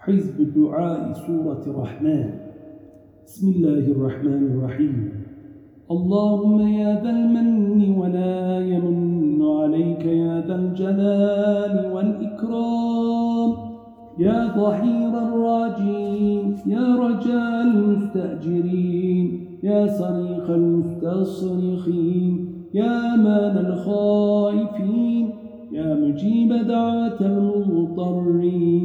حزب دعاء سورة الرحمن. بسم الله الرحمن الرحيم. اللهم يا ذا المن ولا يمن عليك يا ذا الجلال والإكرام. يا ظهير الراجين يا رجاء المستأجرين يا صريخ المستصرخين يا مان الخائفين يا مجيب دعوة المضطرين.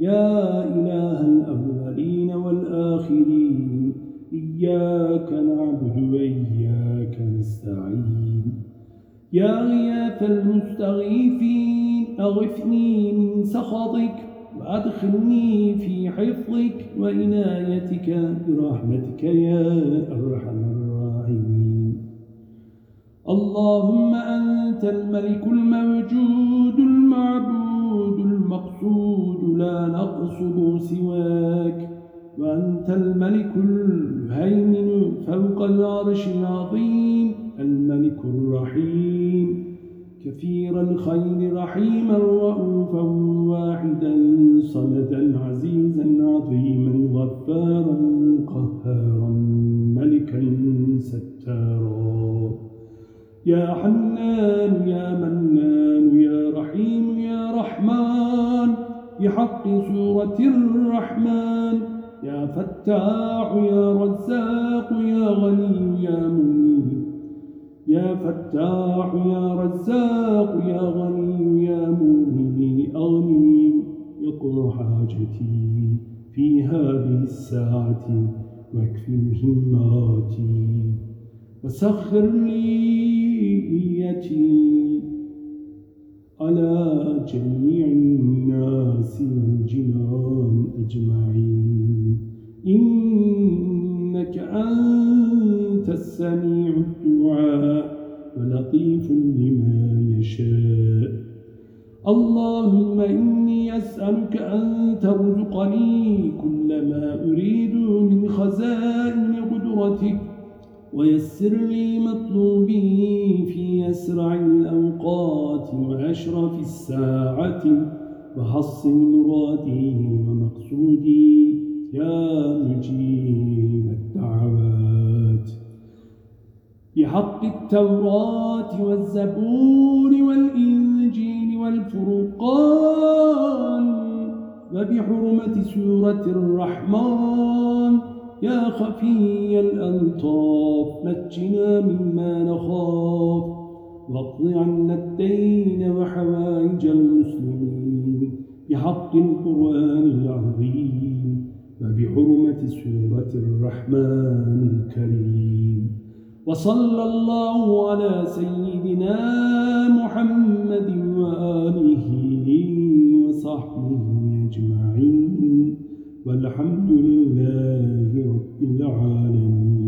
يا إله الأولين والآخرين إياك نعبد وإياك نستعين. يا غياث المستغيثين أغفني من سخطك وأدخلني في حفظك وإنايتك برحمتك يا أرحم الراحمين. اللهم أنت الملك الموجود سواك وأنت الملك الهيمن فوق العرش العظيم الملك الرحيم. كثير الخير رحيما رؤوفا واحدا صمدا عزيزا عظيما غفارا قهارا ملكا ستارا. يا حنان يا منان بحق سورة الرحمن. يا فتاح يا رزاق يا غني يا منيب. يا فتاح يا رزاق يا غني يا مغني أغني يقضى حاجتي في هذه الساعة واكفي مهماتي. وسخر لي نيتي على جميع الناس والجنان أجمعين. إنك أنت السميع الدعاء ولطيف لما يشاء. اللهم إني أسألك أن ترزقني كل ما أريد من خزائن قدرتك ويسر لي مطلوبي في أسرع الأوقات. وأشرف الساعة وحصن مرادي ومقصودي يا مجيب الدعوات بحق التوراة والزبور والإنجيل والفرقان وبحرمة سورة الرحمن. يا خفي الألطاف نجنا مما نخاف. واقض عنا الدين وحوائج المسلمين بحق القرآن العظيم وبحرمة سورة الرحمن الكريم. وصلى الله على سيدنا محمد وآله وصحبه أجمعين. والحمد لله رب العالمين.